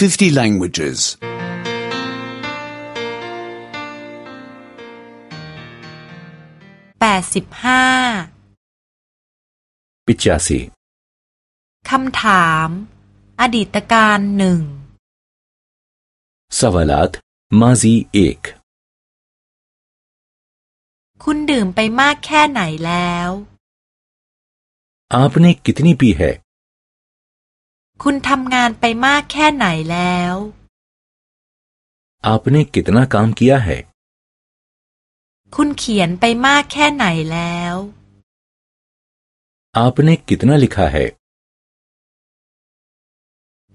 50 languages. แปดสิบห้า पिचासी คำถาม อดีตการหนึ่ง सवालात माजी एक คุณดื่มไปมากแค่ไหนแล้ว आपने कितनी पी है คุณทำงานไปมากแค่ไหนแล้ว आपने कितना काम किया है คุณเขียนไปมากแค่ไหนแล้ว आपने कितना लिखा है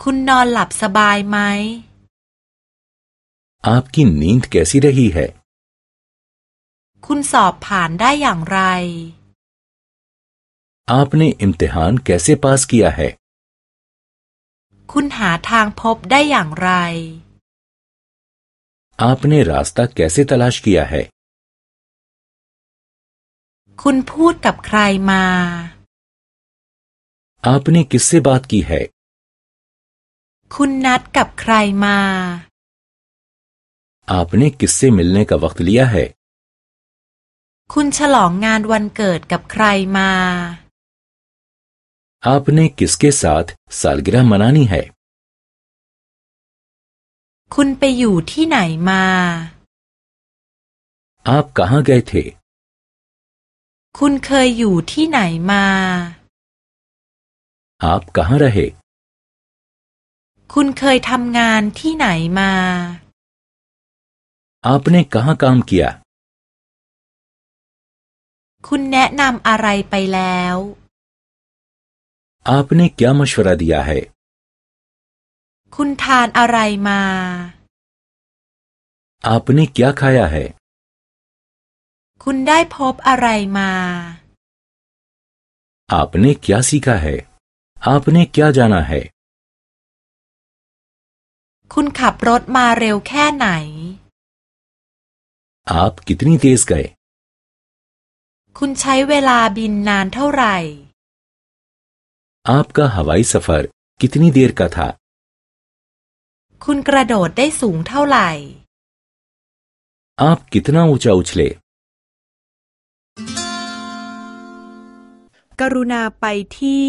คุณนอนหลับสบายไหม आपकी नींद कैसी रही है คุณสอบผ่านได้อย่างไร आपने इम्तिहान कैसे पास किया है คุณหาทางพบได้อย่างไร आपने रास्ता कैसे तलाश किया है คุณพูดกับใครมา आपने किससे बात की है คุณนัดกับใครมา आपने किससे मिलने का वक्त लिया है คุณฉลองงานวันเกิดกับใครมา आपने किसके साथ सालगिरह मनानी है คุณไปอยู่ที่ไหนมา आप कहाँ गए थे คุณเคยอยู่ที่ไหนมา आप कहाँ रहे คุณเคยทำงานที่ไหนมา आपने कहाँ काम किया คุณแนะนำอะไรไปแล้ว आपने क्या मशवरा दिया है คุณทานอะไรมา आपने क्या खाया है คุณได้พบอะไรมา आपने क्या सीखा है आपने क्या जाना है คุณขับรถมาเร็วแค่ไหน आप कितनी तेज गए คุณใช้เวลาบินนานเท่าไหร่ आपका हवाई सफर कितनी देर का था คุณกระโดดได้สูงเท่าไหร่ आप कितना ऊंचा उछले กรุณาไปที่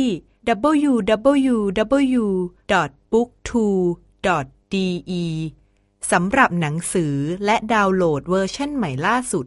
www.booktwo.de สำหรับหนังสือและดาวน์โหลดเวอร์ชันใหม่ล่าสุด